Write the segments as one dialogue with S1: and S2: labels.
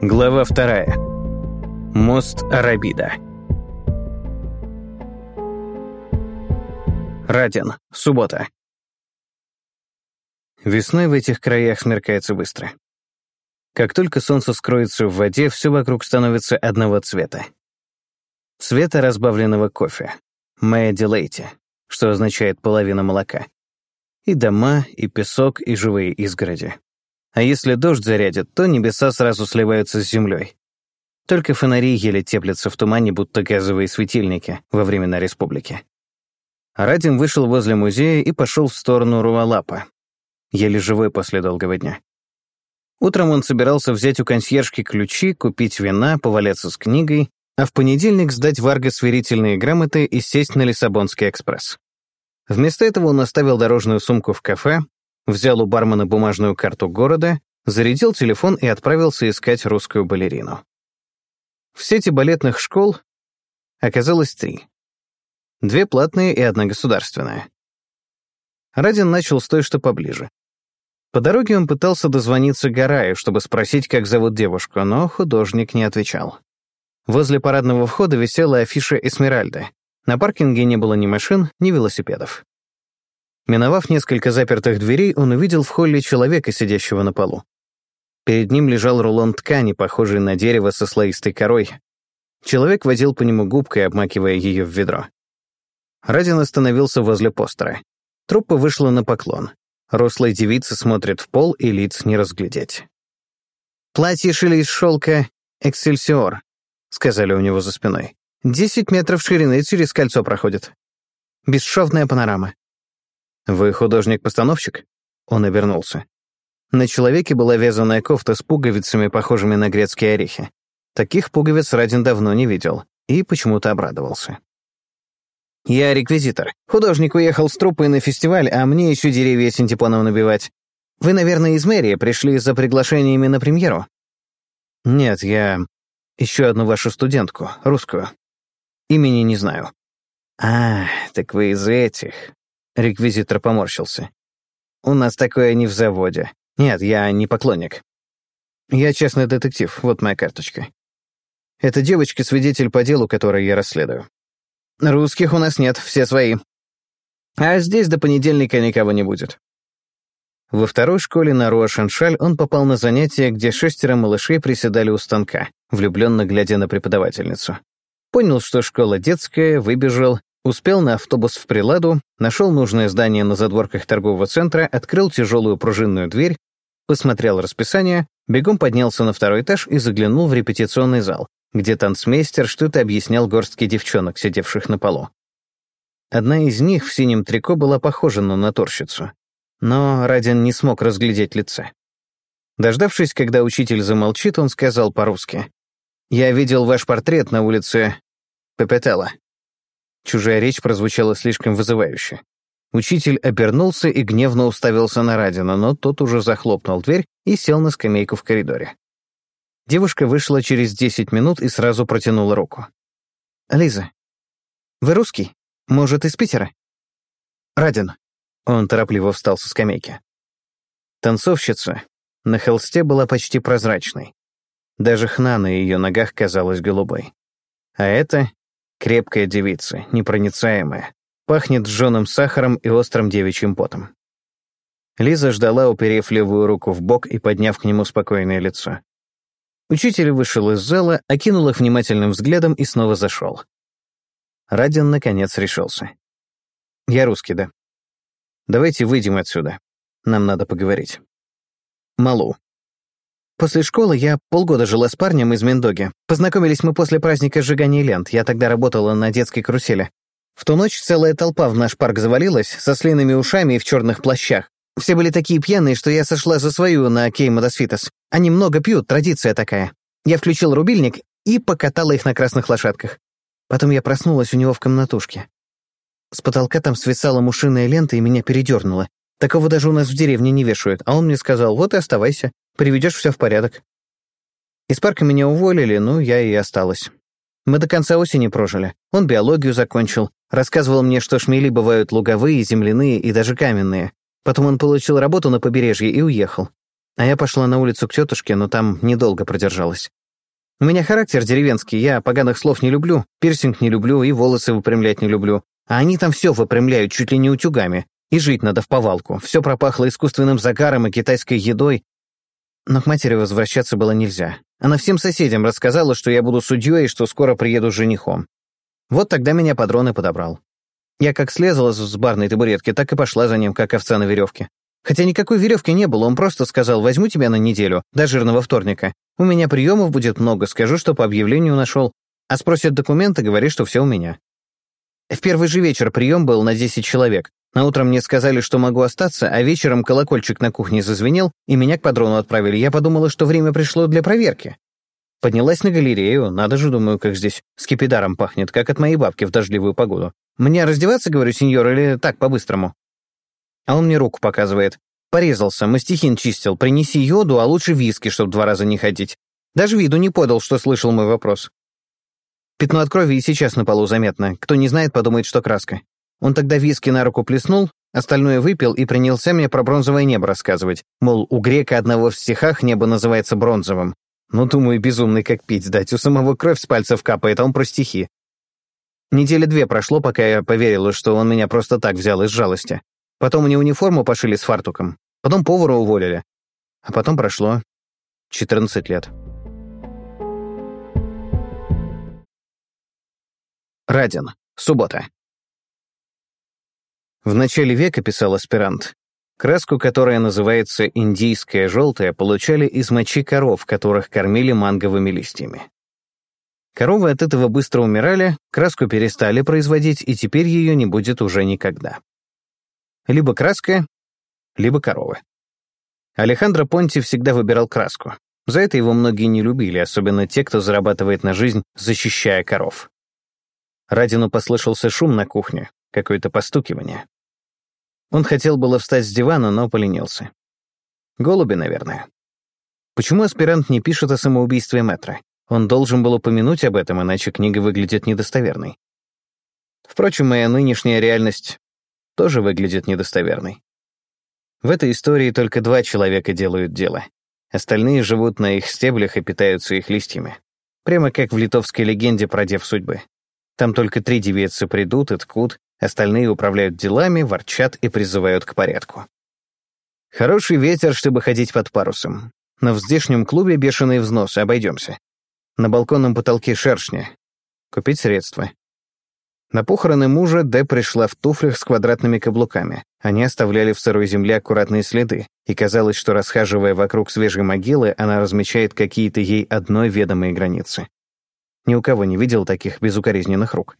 S1: Глава вторая. Мост Арабида. Радин. Суббота. Весной в этих краях смеркается быстро. Как только солнце скроется в воде, все вокруг становится одного цвета. Цвета разбавленного кофе. Мэя Дилейти, что означает половина молока. И дома, и песок, и живые изгороди. А если дождь зарядит, то небеса сразу сливаются с землей. Только фонари еле теплятся в тумане, будто газовые светильники во времена республики. Радим вышел возле музея и пошел в сторону Рувалапа. Еле живой после долгого дня. Утром он собирался взять у консьержки ключи, купить вина, поваляться с книгой, а в понедельник сдать Варга сверительные грамоты и сесть на Лиссабонский экспресс. Вместо этого он оставил дорожную сумку в кафе, взял у бармена бумажную карту города, зарядил телефон и отправился искать русскую балерину. В сети балетных школ оказалось три. Две платные и одна государственная. Радин начал с той, что поближе. По дороге он пытался дозвониться Гараю, чтобы спросить, как зовут девушку, но художник не отвечал. Возле парадного входа висела афиша «Эсмеральда». На паркинге не было ни машин, ни велосипедов. Миновав несколько запертых дверей, он увидел в холле человека, сидящего на полу. Перед ним лежал рулон ткани, похожий на дерево со слоистой корой. Человек водил по нему губкой, обмакивая ее в ведро. Радин остановился возле постера. Труппа вышла на поклон. Рослая девица смотрит в пол, и лиц не разглядеть. «Платье шили из шелка «Эксельсиор», — сказали у него за спиной. «Десять метров ширины через кольцо проходит. Бесшовная панорама. «Вы художник-постановщик?» Он обернулся. На человеке была вязаная кофта с пуговицами, похожими на грецкие орехи. Таких пуговиц Радин давно не видел и почему-то обрадовался. «Я реквизитор. Художник уехал с труппой на фестиваль, а мне еще деревья синтепоном набивать. Вы, наверное, из мэрии пришли за приглашениями на премьеру?» «Нет, я ищу одну вашу студентку, русскую. Имени не знаю». «А, так вы из этих. Реквизитор поморщился. «У нас такое не в заводе. Нет, я не поклонник. Я частный детектив, вот моя карточка. Эта девочка — свидетель по делу, которое я расследую. Русских у нас нет, все свои. А здесь до понедельника никого не будет». Во второй школе на Руашеншаль он попал на занятие, где шестеро малышей приседали у станка, влюбленно глядя на преподавательницу. Понял, что школа детская, выбежал, Успел на автобус в Приладу, нашел нужное здание на задворках торгового центра, открыл тяжелую пружинную дверь, посмотрел расписание, бегом поднялся на второй этаж и заглянул в репетиционный зал, где танцмейстер что-то объяснял горстке девчонок, сидевших на полу. Одна из них в синем трико была похожа на натурщицу, но Радин не смог разглядеть лица. Дождавшись, когда учитель замолчит, он сказал по-русски. «Я видел ваш портрет на улице Пепетела. Чужая речь прозвучала слишком вызывающе. Учитель обернулся и гневно уставился на Радина, но тот уже захлопнул дверь и сел на скамейку в коридоре. Девушка вышла через десять минут и сразу протянула руку. «Лиза, вы русский? Может, из Питера?» «Радин». Он торопливо встал со скамейки. Танцовщица на холсте была почти прозрачной. Даже хна на ее ногах казалась голубой. А это Крепкая девица, непроницаемая. Пахнет сжёным сахаром и острым девичьим потом. Лиза ждала, уперев левую руку в бок и подняв к нему спокойное лицо. Учитель вышел из зала, окинул их внимательным взглядом и снова зашел. Радин, наконец, решился. «Я русский, да. Давайте выйдем отсюда. Нам надо поговорить». Малу. После школы я полгода жила с парнем из Мендоги. Познакомились мы после праздника сжигания лент. Я тогда работала на детской карусели. В ту ночь целая толпа в наш парк завалилась, со слиными ушами и в черных плащах. Все были такие пьяные, что я сошла за свою на Кеймодосфитас. Они много пьют, традиция такая. Я включил рубильник и покатала их на красных лошадках. Потом я проснулась у него в комнатушке. С потолка там свисала мушиная лента и меня передернуло. Такого даже у нас в деревне не вешают, а он мне сказал, вот и оставайся, приведешь все в порядок. Из парка меня уволили, ну, я и осталась. Мы до конца осени прожили. Он биологию закончил, рассказывал мне, что шмели бывают луговые, земляные и даже каменные. Потом он получил работу на побережье и уехал. А я пошла на улицу к тетушке, но там недолго продержалась. У меня характер деревенский, я поганых слов не люблю, пирсинг не люблю и волосы выпрямлять не люблю. А они там все выпрямляют чуть ли не утюгами. И жить надо в повалку. Все пропахло искусственным загаром и китайской едой. Но к матери возвращаться было нельзя. Она всем соседям рассказала, что я буду судьей и что скоро приеду с женихом. Вот тогда меня подрон и подобрал. Я как слезала с барной табуретки, так и пошла за ним, как овца на веревке. Хотя никакой веревки не было, он просто сказал, возьму тебя на неделю, до жирного вторника. У меня приемов будет много, скажу, что по объявлению нашел. А спросят документы, говори, что все у меня. В первый же вечер прием был на 10 человек. На утро мне сказали, что могу остаться, а вечером колокольчик на кухне зазвенел, и меня к падрону отправили. Я подумала, что время пришло для проверки. Поднялась на галерею, надо же, думаю, как здесь скипидаром пахнет, как от моей бабки в дождливую погоду. Мне раздеваться, говорю, сеньор, или так, по-быстрому? А он мне руку показывает. Порезался, мастихин чистил, принеси йоду, а лучше виски, чтобы два раза не ходить. Даже виду не подал, что слышал мой вопрос. Пятно от крови и сейчас на полу заметно. Кто не знает, подумает, что краска. Он тогда виски на руку плеснул, остальное выпил и принялся мне про бронзовое небо рассказывать. Мол, у грека одного в стихах небо называется бронзовым. Ну, думаю, безумный как пить дать. У самого кровь с пальцев капает, а он про стихи. Недели две прошло, пока я поверила, что он меня просто так взял из жалости. Потом мне униформу пошили с фартуком. Потом повара уволили. А потом прошло 14 лет. Радин. Суббота. В начале века, писал аспирант, краску, которая называется индийская желтая, получали из мочи коров, которых кормили манговыми листьями. Коровы от этого быстро умирали, краску перестали производить, и теперь ее не будет уже никогда. Либо краска, либо коровы. Алехандро Понти всегда выбирал краску. За это его многие не любили, особенно те, кто зарабатывает на жизнь, защищая коров. Радину послышался шум на кухне, какое-то постукивание. Он хотел было встать с дивана, но поленился. Голуби, наверное. Почему аспирант не пишет о самоубийстве Мэтра? Он должен был упомянуть об этом, иначе книга выглядит недостоверной. Впрочем, моя нынешняя реальность тоже выглядит недостоверной. В этой истории только два человека делают дело. Остальные живут на их стеблях и питаются их листьями. Прямо как в литовской легенде про дев судьбы. Там только три девицы придут и ткут, остальные управляют делами, ворчат и призывают к порядку. Хороший ветер, чтобы ходить под парусом. Но в здешнем клубе бешеные взносы, обойдемся. На балконном потолке шершни. Купить средства. На похороны мужа Д пришла в туфлях с квадратными каблуками. Они оставляли в сырой земле аккуратные следы, и казалось, что, расхаживая вокруг свежей могилы, она размечает какие-то ей одной ведомые границы. Ни у кого не видел таких безукоризненных рук.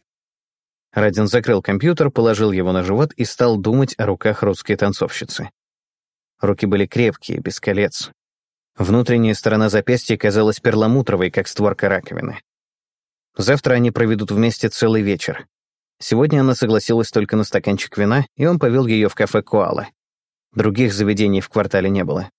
S1: Радин закрыл компьютер, положил его на живот и стал думать о руках русской танцовщицы. Руки были крепкие, без колец. Внутренняя сторона запястья казалась перламутровой, как створка раковины. Завтра они проведут вместе целый вечер, Сегодня она согласилась только на стаканчик вина, и он повел ее в кафе «Коала». Других заведений в квартале не было.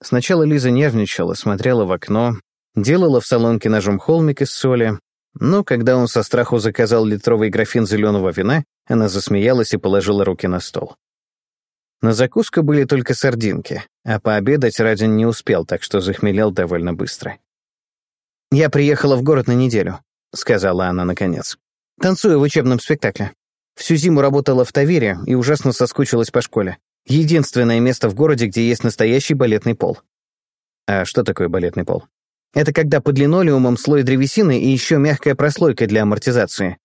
S1: Сначала Лиза нервничала, смотрела в окно, делала в салонке ножом холмик из соли, но когда он со страху заказал литровый графин зеленого вина, она засмеялась и положила руки на стол. На закуску были только сардинки, а пообедать Радин не успел, так что захмелел довольно быстро. «Я приехала в город на неделю», — сказала она наконец. Танцую в учебном спектакле. Всю зиму работала в Тавере и ужасно соскучилась по школе. Единственное место в городе, где есть настоящий балетный пол. А что такое балетный пол? Это когда под линолеумом слой древесины и еще мягкая прослойка для амортизации.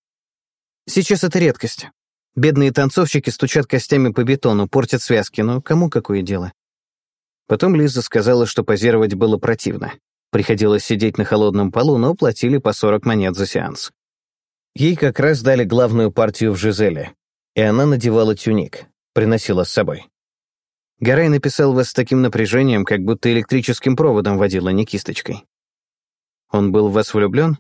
S1: Сейчас это редкость. Бедные танцовщики стучат костями по бетону, портят связки, но кому какое дело? Потом Лиза сказала, что позировать было противно. Приходилось сидеть на холодном полу, но платили по 40 монет за сеанс. Ей как раз дали главную партию в Жизеле, и она надевала тюник, приносила с собой. Гарай написал вас с таким напряжением, как будто электрическим проводом водила, не кисточкой. Он был в вас влюблен?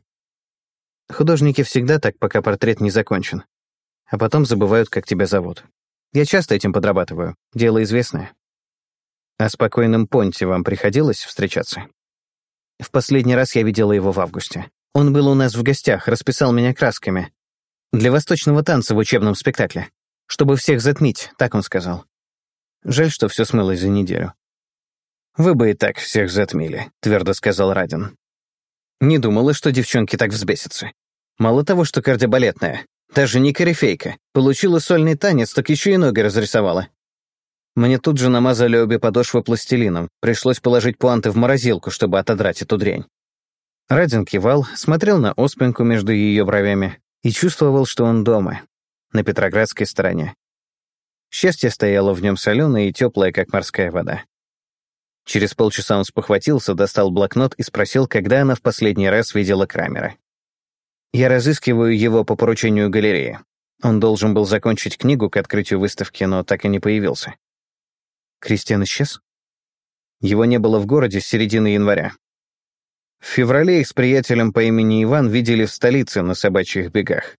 S1: Художники всегда так, пока портрет не закончен. А потом забывают, как тебя зовут. Я часто этим подрабатываю, дело известное. А спокойным Понте вам приходилось встречаться? В последний раз я видела его в августе. Он был у нас в гостях, расписал меня красками. Для восточного танца в учебном спектакле. Чтобы всех затмить, так он сказал. Жаль, что все смылось за неделю. «Вы бы и так всех затмили», — твердо сказал Радин. Не думала, что девчонки так взбесятся. Мало того, что кардебалетная, даже не корифейка, получила сольный танец, так еще и ноги разрисовала. Мне тут же намазали обе подошвы пластилином, пришлось положить пуанты в морозилку, чтобы отодрать эту дрянь. Радин кивал, смотрел на оспинку между ее бровями и чувствовал, что он дома, на Петроградской стороне. Счастье стояло в нем соленое и теплое, как морская вода. Через полчаса он спохватился, достал блокнот и спросил, когда она в последний раз видела Крамера. «Я разыскиваю его по поручению галереи. Он должен был закончить книгу к открытию выставки, но так и не появился». Кристиан исчез? Его не было в городе с середины января. В феврале их с приятелем по имени Иван видели в столице на собачьих бегах.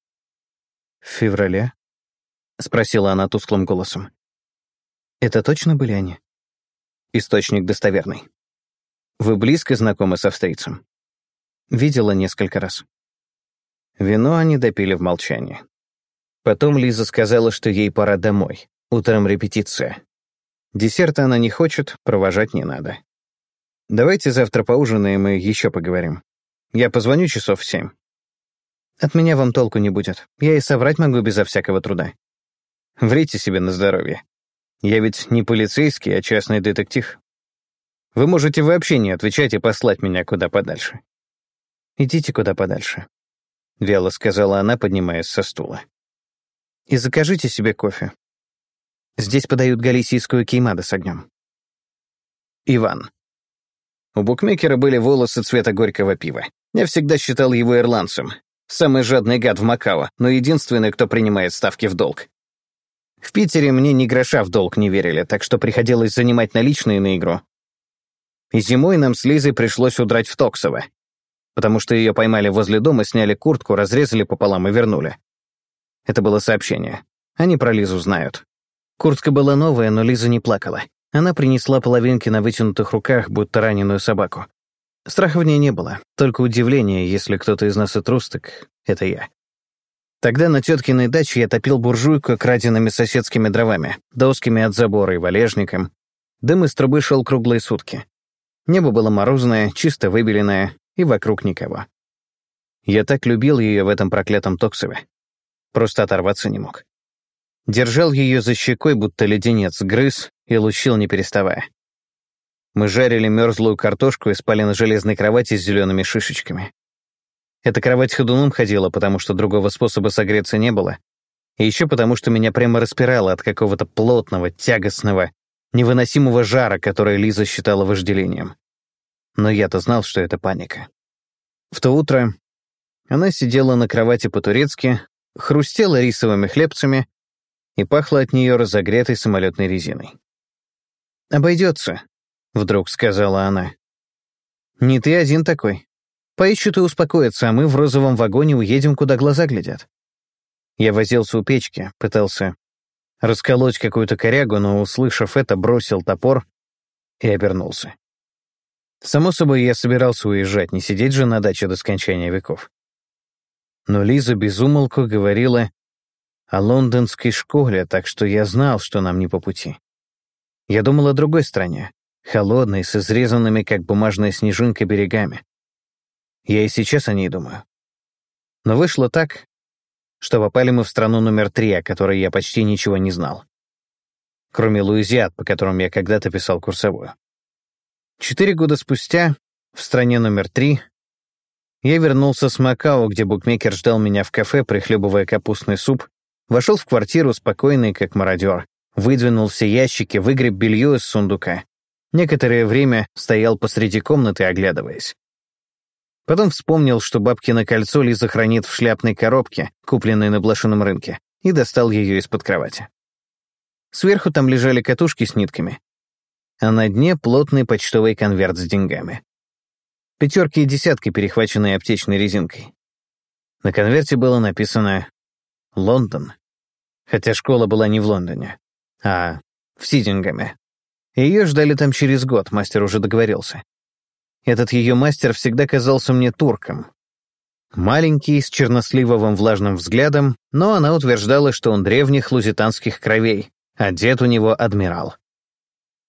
S1: «В феврале?» — спросила она тусклым голосом. «Это точно были они?» Источник достоверный. Вы близко знакомы с австрийцем? Видела несколько раз. Вино они допили в молчании. Потом Лиза сказала, что ей пора домой. Утром репетиция. Десерта она не хочет, провожать не надо. Давайте завтра поужинаем и еще поговорим. Я позвоню часов в семь. От меня вам толку не будет. Я и соврать могу безо всякого труда. Врите себе на здоровье. Я ведь не полицейский, а частный детектив. Вы можете вообще не отвечать и послать меня куда подальше. Идите куда подальше, — вяло сказала она, поднимаясь со стула. И закажите себе кофе. Здесь подают галисийскую кеймаду с огнем. Иван. У букмекера были волосы цвета горького пива. Я всегда считал его ирландцем. Самый жадный гад в Макао, но единственный, кто принимает ставки в долг. В Питере мне ни гроша в долг не верили, так что приходилось занимать наличные на игру. И зимой нам с Лизой пришлось удрать в Токсово, потому что ее поймали возле дома, сняли куртку, разрезали пополам и вернули. Это было сообщение. Они про Лизу знают. Куртка была новая, но Лиза не плакала. Она принесла половинки на вытянутых руках, будто раненую собаку. Страха в ней не было, только удивление, если кто-то из нас и трус, так это я. Тогда на теткиной даче я топил буржуйку краденными соседскими дровами, досками от забора и валежником. Дым из трубы шел круглые сутки. Небо было морозное, чисто выбеленное, и вокруг никого. Я так любил ее в этом проклятом Токсове. Просто оторваться не мог. Держал ее за щекой, будто леденец, грыз и лучил, не переставая. Мы жарили мерзлую картошку и спали на железной кровати с зелеными шишечками. Эта кровать ходуном ходила, потому что другого способа согреться не было. И еще потому, что меня прямо распирало от какого-то плотного, тягостного, невыносимого жара, который Лиза считала вожделением. Но я-то знал, что это паника. В то утро она сидела на кровати по-турецки, хрустела рисовыми хлебцами и пахла от нее разогретой самолетной резиной. «Обойдется», — вдруг сказала она. «Не ты один такой. Поищут и успокоятся, а мы в розовом вагоне уедем, куда глаза глядят. Я возился у печки, пытался расколоть какую-то корягу, но, услышав это, бросил топор и обернулся. Само собой, я собирался уезжать, не сидеть же на даче до скончания веков. Но Лиза безумолку говорила о лондонской школе, так что я знал, что нам не по пути. Я думал о другой стране, холодной, с изрезанными, как бумажная снежинка, берегами. Я и сейчас о ней думаю. Но вышло так, что попали мы в страну номер три, о которой я почти ничего не знал. Кроме Луизиад, по которым я когда-то писал курсовую. Четыре года спустя, в стране номер три, я вернулся с Макао, где букмекер ждал меня в кафе, прихлебывая капустный суп, вошел в квартиру спокойный, как мародер, выдвинул все ящики, выгреб белье из сундука. Некоторое время стоял посреди комнаты, оглядываясь. Потом вспомнил, что бабкино кольцо Лиза хранит в шляпной коробке, купленной на блошином рынке, и достал ее из-под кровати. Сверху там лежали катушки с нитками, а на дне плотный почтовый конверт с деньгами. Пятерки и десятки, перехваченные аптечной резинкой. На конверте было написано «Лондон», хотя школа была не в Лондоне, а в Сидингаме. Ее ждали там через год, мастер уже договорился. Этот ее мастер всегда казался мне турком. Маленький, с черносливовым влажным взглядом, но она утверждала, что он древних лузитанских кровей, а дед у него адмирал.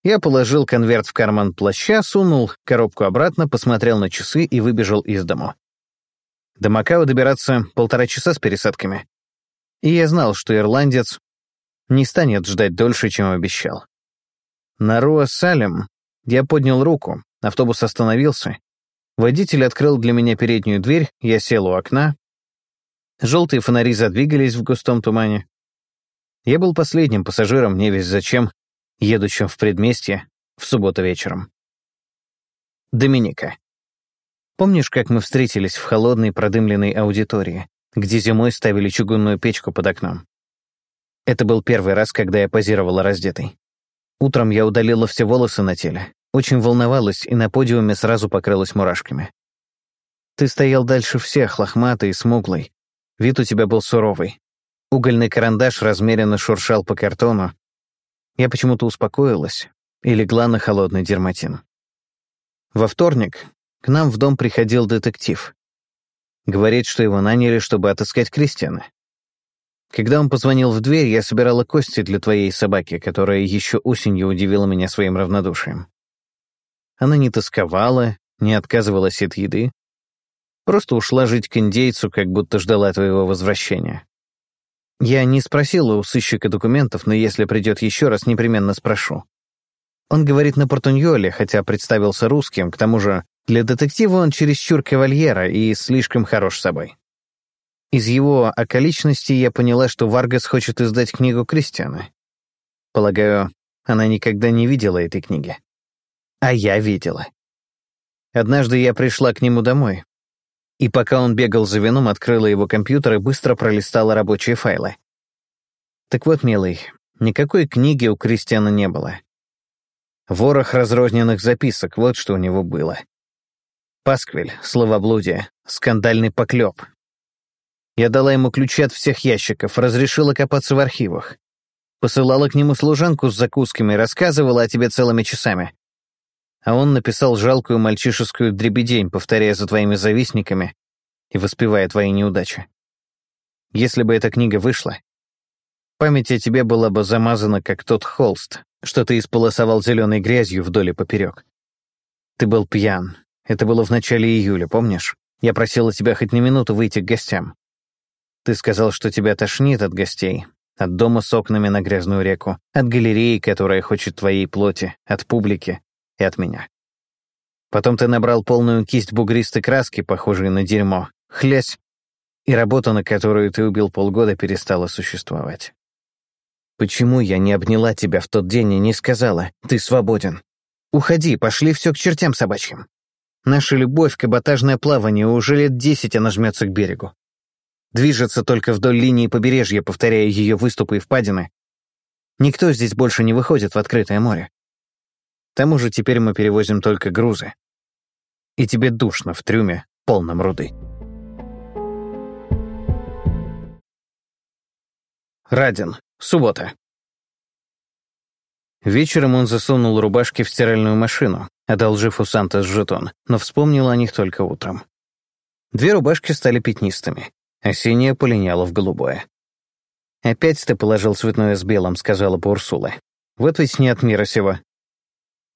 S1: Я положил конверт в карман плаща, сунул коробку обратно, посмотрел на часы и выбежал из дому. До Макао добираться полтора часа с пересадками. И я знал, что ирландец не станет ждать дольше, чем обещал. На Руа-Салем я поднял руку, автобус остановился. Водитель открыл для меня переднюю дверь, я сел у окна. Желтые фонари задвигались в густом тумане. Я был последним пассажиром, не весь зачем, едущим в предместье в субботу вечером. Доминика. Помнишь, как мы встретились в холодной продымленной аудитории, где зимой ставили чугунную печку под окном? Это был первый раз, когда я позировала раздетой. Утром я удалила все волосы на теле, очень волновалась и на подиуме сразу покрылась мурашками. Ты стоял дальше всех, лохматый и смуглый. Вид у тебя был суровый. Угольный карандаш размеренно шуршал по картону, я почему-то успокоилась и легла на холодный дерматин. Во вторник к нам в дом приходил детектив. Говорит, что его наняли, чтобы отыскать Кристиана. Когда он позвонил в дверь, я собирала кости для твоей собаки, которая еще осенью удивила меня своим равнодушием. Она не тосковала, не отказывалась от еды, просто ушла жить к индейцу, как будто ждала твоего возвращения. Я не спросила у сыщика документов, но если придет еще раз, непременно спрошу. Он говорит на портуньоле, хотя представился русским, к тому же для детектива он чересчур кавальера и слишком хорош собой. Из его околичностей я поняла, что Варгас хочет издать книгу Кристиана. Полагаю, она никогда не видела этой книги. А я видела. Однажды я пришла к нему домой, и пока он бегал за вином, открыла его компьютер и быстро пролистала рабочие файлы. Так вот, милый, никакой книги у Кристиана не было. Ворох разрозненных записок, вот что у него было. Пасквиль, словоблудие, скандальный поклеп. Я дала ему ключи от всех ящиков, разрешила копаться в архивах. Посылала к нему служанку с закусками рассказывала о тебе целыми часами а он написал жалкую мальчишескую дребедень, повторяя за твоими завистниками и воспевая твои неудачи. Если бы эта книга вышла, память о тебе была бы замазана, как тот холст, что ты исполосовал зеленой грязью вдоль и поперек. Ты был пьян. Это было в начале июля, помнишь? Я просила тебя хоть на минуту выйти к гостям. Ты сказал, что тебя тошнит от гостей, от дома с окнами на грязную реку, от галереи, которая хочет твоей плоти, от публики, и от меня. Потом ты набрал полную кисть бугристой краски, похожей на дерьмо, хлясь, и работа, на которую ты убил полгода, перестала существовать. Почему я не обняла тебя в тот день и не сказала «ты свободен»? Уходи, пошли все к чертям собачьим. Наша любовь — каботажное плавание, уже лет десять она жмется к берегу. Движется только вдоль линии побережья, повторяя ее выступы и впадины. Никто здесь больше не выходит в открытое море. К тому же теперь мы перевозим только грузы. И тебе душно в трюме, полном руды. Радин. Суббота. Вечером он засунул рубашки в стиральную машину, одолжив у Сантос жетон, но вспомнил о них только утром. Две рубашки стали пятнистыми, а синяя полиняла в голубое. «Опять ты положил цветное с белым», — сказала Бурсула. «Вот ведь не от мира сего.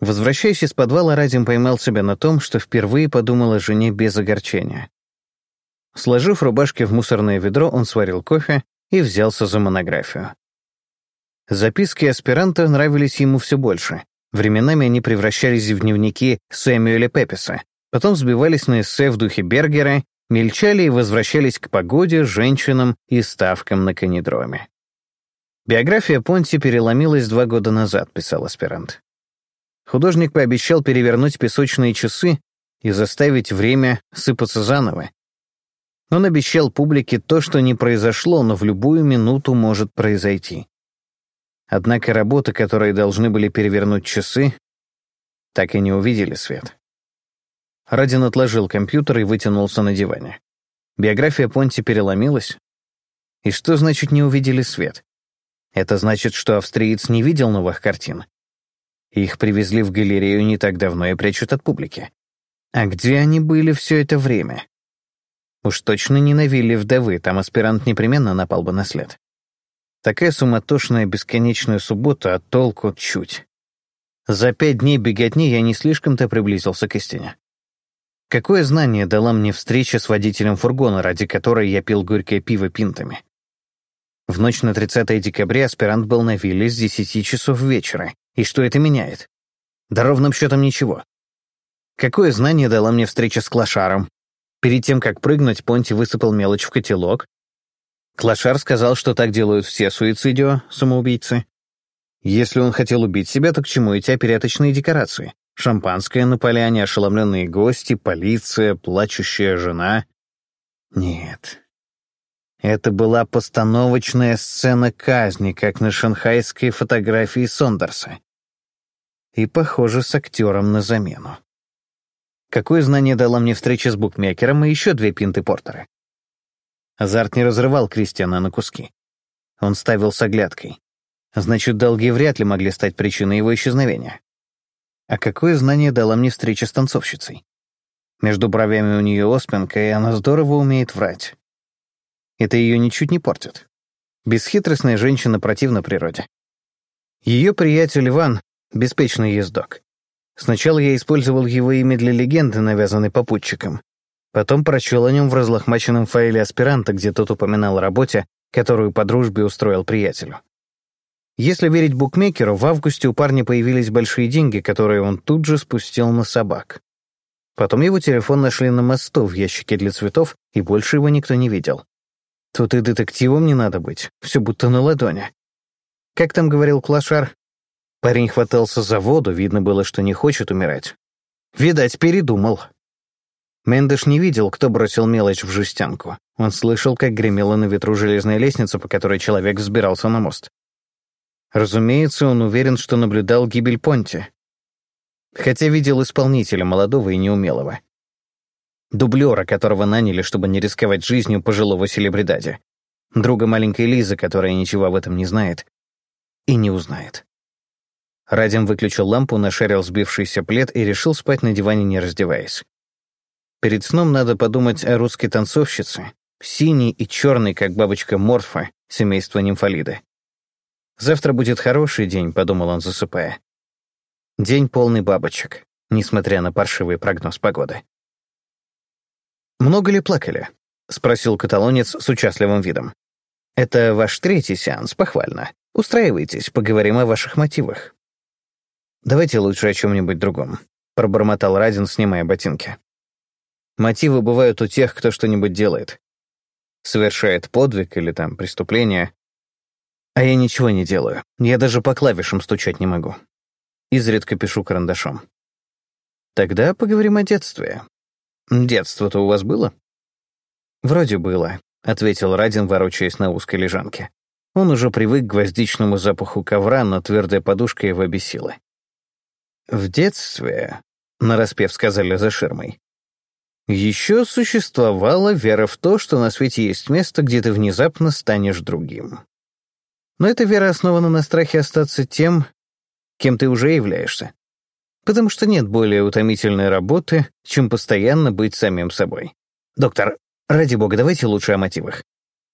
S1: Возвращаясь из подвала, Радим поймал себя на том, что впервые подумал о жене без огорчения. Сложив рубашки в мусорное ведро, он сварил кофе и взялся за монографию. Записки аспиранта нравились ему все больше. Временами они превращались в дневники Сэмюэля Пеписа, потом сбивались на эссе в духе Бергера, мельчали и возвращались к погоде, женщинам и ставкам на канидроме. Биография Понти переломилась два года назад, писал аспирант. Художник пообещал перевернуть песочные часы и заставить время сыпаться заново. Он обещал публике то, что не произошло, но в любую минуту может произойти. Однако работы, которые должны были перевернуть часы, так и не увидели свет. Радин отложил компьютер и вытянулся на диване. Биография Понти переломилась. И что значит «не увидели свет»? Это значит, что австриец не видел новых картин. Их привезли в галерею не так давно и прячут от публики. А где они были все это время? Уж точно не на вилле вдовы, там аспирант непременно напал бы на след. Такая суматошная бесконечная суббота, а толку чуть. За пять дней беготни я не слишком-то приблизился к истине. Какое знание дала мне встреча с водителем фургона, ради которой я пил горькое пиво пинтами? В ночь на 30 декабря аспирант был на вилле с 10 часов вечера. И что это меняет? Да ровным счетом ничего. Какое знание дала мне встреча с Клашаром? Перед тем, как прыгнуть, Понти высыпал мелочь в котелок. Клашар сказал, что так делают все суицидио, самоубийцы. Если он хотел убить себя, то к чему эти опереточные декорации? Шампанское на поляне, ошеломленные гости, полиция, плачущая жена. Нет. Это была постановочная сцена казни, как на шанхайской фотографии Сондерса. И, похоже, с актером на замену. Какое знание дала мне встреча с букмекером и еще две пинты портера? Азарт не разрывал Кристиана на куски. Он ставил с оглядкой. Значит, долги вряд ли могли стать причиной его исчезновения. А какое знание дала мне встреча с танцовщицей? Между бровями у нее оспинка, и она здорово умеет врать. Это ее ничуть не портит. Бесхитростная женщина противна природе. Ее приятель Иван — беспечный ездок. Сначала я использовал его имя для легенды, навязанной попутчиком. Потом прочел о нем в разлохмаченном файле аспиранта, где тот упоминал о работе, которую по дружбе устроил приятелю. Если верить букмекеру, в августе у парня появились большие деньги, которые он тут же спустил на собак. Потом его телефон нашли на мосту в ящике для цветов, и больше его никто не видел. Тут и детективом не надо быть, все будто на ладони. Как там говорил Клашар? Парень хватался за воду, видно было, что не хочет умирать. Видать, передумал. Мендеш не видел, кто бросил мелочь в жестянку. Он слышал, как гремела на ветру железная лестница, по которой человек взбирался на мост. Разумеется, он уверен, что наблюдал гибель Понти. Хотя видел исполнителя, молодого и неумелого. Дублера, которого наняли, чтобы не рисковать жизнью пожилого селебридади. Друга маленькой Лизы, которая ничего об этом не знает и не узнает. Радим выключил лампу, нашарил сбившийся плед и решил спать на диване, не раздеваясь. Перед сном надо подумать о русской танцовщице, синий и черный, как бабочка Морфа, семейства нимфолиды. «Завтра будет хороший день», — подумал он, засыпая. День полный бабочек, несмотря на паршивый прогноз погоды. «Много ли плакали?» — спросил каталонец с участливым видом. «Это ваш третий сеанс, похвально. Устраивайтесь, поговорим о ваших мотивах». «Давайте лучше о чем-нибудь другом», — пробормотал Радин, снимая ботинки. «Мотивы бывают у тех, кто что-нибудь делает. Совершает подвиг или там преступление, а я ничего не делаю. Я даже по клавишам стучать не могу. Изредка пишу карандашом. Тогда поговорим о детстве. Детство-то у вас было? Вроде было, ответил Радин, ворочаясь на узкой лежанке. Он уже привык к гвоздичному запаху ковра, но твердая подушка его бесила. В детстве, нараспев сказали за ширмой, еще существовала вера в то, что на свете есть место, где ты внезапно станешь другим. Но эта вера основана на страхе остаться тем, кем ты уже являешься. Потому что нет более утомительной работы, чем постоянно быть самим собой. Доктор, ради бога, давайте лучше о мотивах.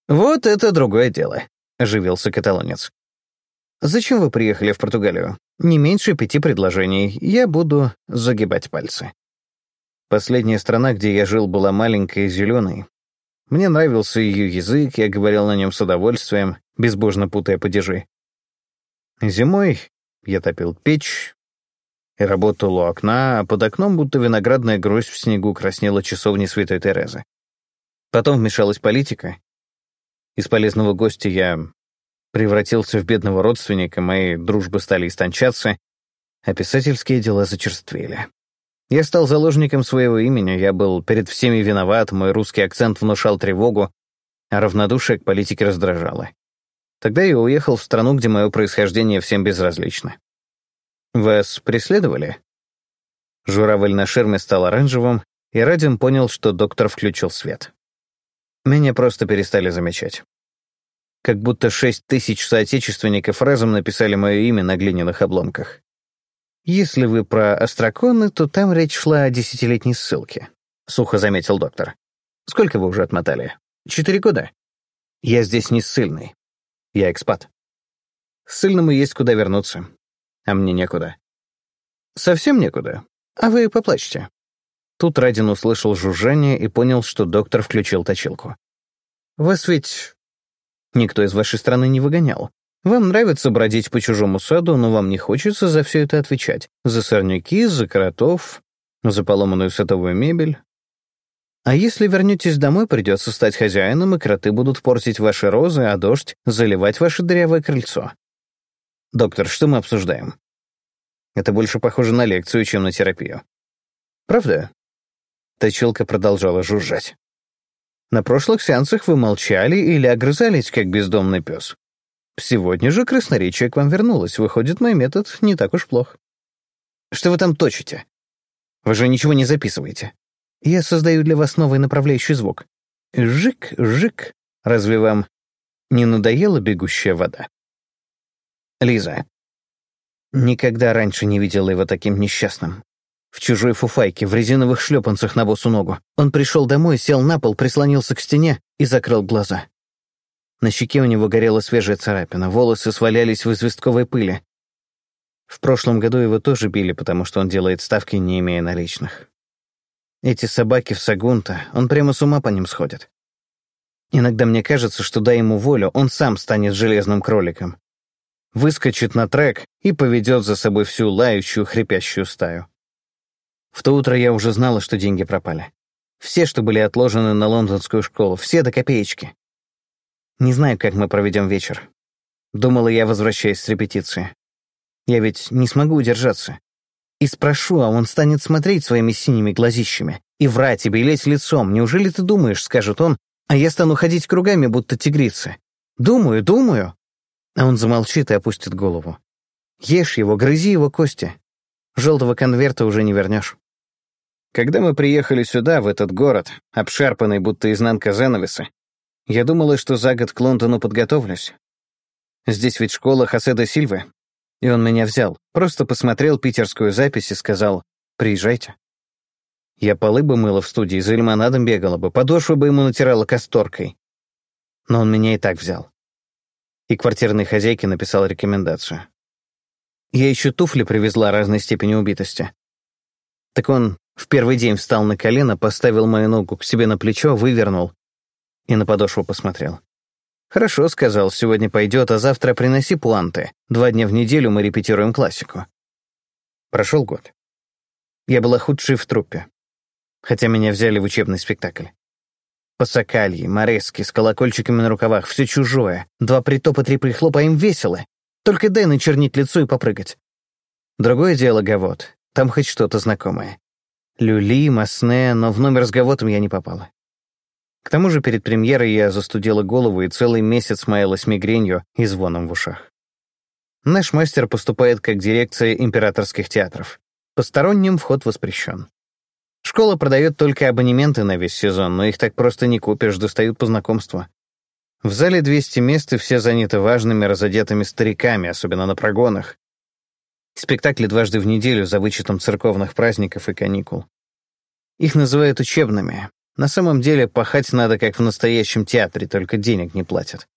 S1: Вот это другое дело, оживился каталонец. Зачем вы приехали в Португалию? Не меньше пяти предложений. Я буду загибать пальцы. Последняя страна, где я жил, была маленькой и зеленой. Мне нравился ее язык, я говорил на нем с удовольствием, безбожно путая падежи. Зимой я топил печь и работал у окна, а под окном будто виноградная гроздь в снегу краснела часовни Святой Терезы. Потом вмешалась политика. Из полезного гостя я превратился в бедного родственника, мои дружбы стали истончаться, а писательские дела зачерствели. Я стал заложником своего имени, я был перед всеми виноват, мой русский акцент внушал тревогу, а равнодушие к политике раздражало. Тогда я уехал в страну, где мое происхождение всем безразлично. Вас преследовали? Журавль на ширме стал оранжевым, и Радим понял, что доктор включил свет. Меня просто перестали замечать. Как будто шесть тысяч соотечественников разом написали мое имя на глиняных обломках. Если вы про остроконы, то там речь шла о десятилетней ссылке, — сухо заметил доктор. Сколько вы уже отмотали? Четыре года. Я здесь не ссыльный. Я экспат. Ссыльному есть куда вернуться, а мне некуда. Совсем некуда. А вы поплачьте. Тут Радин услышал жужжание и понял, что доктор включил точилку. «Вас ведь никто из вашей страны не выгонял. Вам нравится бродить по чужому саду, но вам не хочется за все это отвечать. За сорняки, за кротов, за поломанную садовую мебель. А если вернетесь домой, придется стать хозяином, и кроты будут портить ваши розы, а дождь — заливать ваше дырявое крыльцо. Доктор, что мы обсуждаем? Это больше похоже на лекцию, чем на терапию. Правда? Точилка продолжала жужжать. На прошлых сеансах вы молчали или огрызались, как бездомный пес. Сегодня же красноречие к вам вернулось. Выходит, мой метод не так уж плох. Что вы там точите? Вы же ничего не записываете. Я создаю для вас новый направляющий звук. Жик, жик. Разве вам не надоела бегущая вода? Лиза. Никогда раньше не видела его таким несчастным. В чужой фуфайке, в резиновых шлепанцах на босу ногу. Он пришел домой, сел на пол, прислонился к стене и закрыл глаза. На щеке у него горела свежая царапина, волосы свалялись в известковой пыли. В прошлом году его тоже били, потому что он делает ставки, не имея наличных. Эти собаки в Сагунта, он прямо с ума по ним сходит. Иногда мне кажется, что дай ему волю, он сам станет железным кроликом. Выскочит на трек и поведет за собой всю лающую, хрипящую стаю. В то утро я уже знала, что деньги пропали. Все, что были отложены на лондонскую школу, все до копеечки. Не знаю, как мы проведем вечер. Думала я, возвращаясь с репетиции. Я ведь не смогу удержаться. И спрошу, а он станет смотреть своими синими глазищами и врать и белеть лицом. Неужели ты думаешь, скажет он, а я стану ходить кругами, будто тигрица? Думаю, думаю. А он замолчит и опустит голову. Ешь его, грызи его кости. Желтого конверта уже не вернешь. Когда мы приехали сюда, в этот город, обшарпанный будто изнанка занавеса, я думала, что за год к Лондону подготовлюсь. Здесь ведь школа Хосе Сильвы, и он меня взял, просто посмотрел питерскую запись и сказал «Приезжайте». Я полы бы мыла в студии, за лимонадом бегала бы, подошвы бы ему натирала касторкой. Но он меня и так взял. И квартирной хозяйке написал рекомендацию. Я еще туфли привезла разной степени убитости. Так он в первый день встал на колено, поставил мою ногу к себе на плечо, вывернул и на подошву посмотрел. «Хорошо», — сказал, — «сегодня пойдет, а завтра приноси пуанты. Два дня в неделю мы репетируем классику». Прошел год. Я была худшей в труппе, хотя меня взяли в учебный спектакль. Посокальи, морески, с колокольчиками на рукавах, все чужое. Два притопа, три прихлопа, им весело. Только дай начернить лицо и попрыгать. Другое дело Гавот. Там хоть что-то знакомое. Люли, Масне, но в номер с Гавотом я не попала. К тому же перед премьерой я застудила голову и целый месяц маялась мигренью и звоном в ушах. Наш мастер поступает как дирекция императорских театров. Посторонним вход воспрещен. Школа продает только абонементы на весь сезон, но их так просто не купишь, достают по знакомству. В зале 200 мест, и все заняты важными, разодетыми стариками, особенно на прогонах. Спектакли дважды в неделю за вычетом церковных праздников и каникул. Их называют учебными, на самом деле пахать надо, как в настоящем театре, только денег не платят.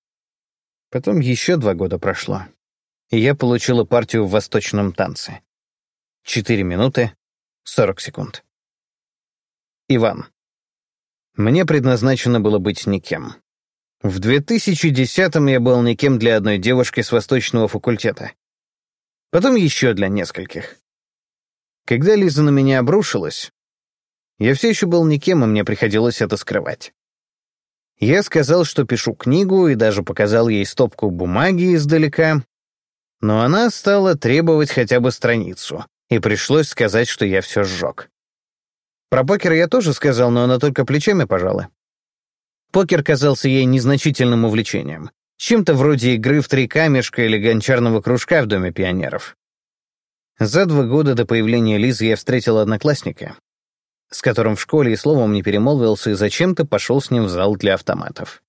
S1: Потом еще два года прошло, и я получила партию в восточном танце. Четыре минуты, сорок секунд. Иван. Мне предназначено было быть никем. В 2010-м я был никем для одной девушки с восточного факультета. Потом еще для нескольких. Когда Лиза на меня обрушилась, я все еще был никем, и мне приходилось это скрывать. Я сказал, что пишу книгу, и даже показал ей стопку бумаги издалека, но она стала требовать хотя бы страницу, и пришлось сказать, что я все сжег. Про покер я тоже сказал, но она только плечами пожала. Покер казался ей незначительным увлечением, чем-то вроде игры в три камешка или гончарного кружка в Доме пионеров. За два года до появления Лизы я встретил одноклассника, с которым в школе и словом не перемолвился, и зачем-то пошел с ним в зал для автоматов.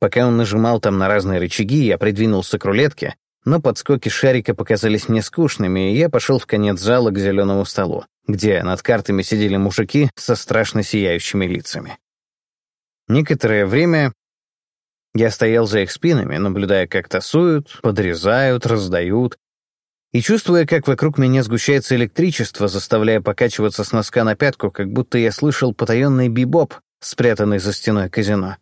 S1: Пока он нажимал там на разные рычаги, я придвинулся к рулетке, но подскоки шарика показались мне скучными, и я пошел в конец зала к зеленому столу, где над картами сидели мужики со страшно сияющими лицами. Некоторое время я стоял за их спинами, наблюдая, как тасуют, подрезают, раздают. И чувствуя, как вокруг меня сгущается электричество, заставляя покачиваться с носка на пятку, как будто я слышал потаенный бибоп, спрятанный за стеной казино.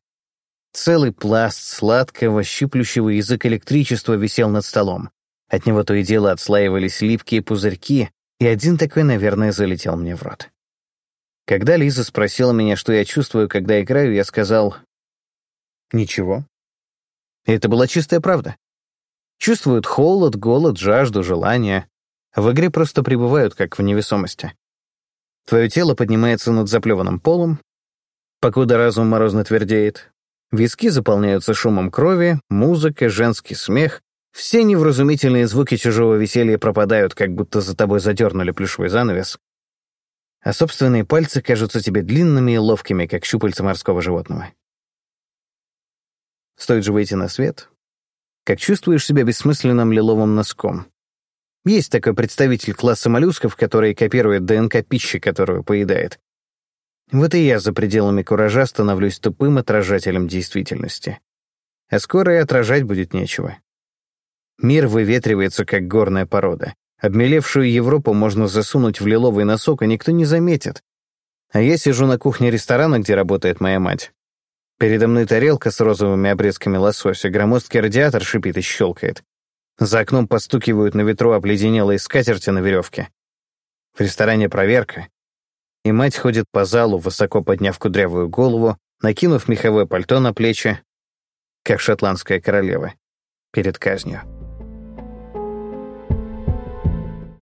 S1: Целый пласт сладкого, щиплющего язык электричества висел над столом. От него то и дело отслаивались липкие пузырьки, и один такой, наверное, залетел мне в рот. Когда Лиза спросила меня, что я чувствую, когда играю, я сказал «Ничего». И это была чистая правда. Чувствуют холод, голод, жажду, желание. В игре просто пребывают, как в невесомости. Твое тело поднимается над заплеванным полом, покуда разум морозно твердеет, Виски заполняются шумом крови, музыка, женский смех. Все невразумительные звуки чужого веселья пропадают, как будто за тобой задернули плюшевый занавес. А собственные пальцы кажутся тебе длинными и ловкими, как щупальца морского животного. Стоит же выйти на свет, как чувствуешь себя бессмысленным лиловым носком. Есть такой представитель класса моллюсков, который копирует ДНК пищи, которую поедает. Вот и я за пределами куража становлюсь тупым отражателем действительности. А скоро и отражать будет нечего. Мир выветривается, как горная порода. Обмелевшую Европу можно засунуть в лиловый носок, и никто не заметит. А я сижу на кухне ресторана, где работает моя мать. Передо мной тарелка с розовыми обрезками лосося, громоздкий радиатор шипит и щелкает. За окном постукивают на ветру обледенелые скатерти на веревке. В ресторане проверка, и мать ходит по залу, высоко подняв кудрявую голову, накинув меховое пальто на плечи, как шотландская королева, перед казнью.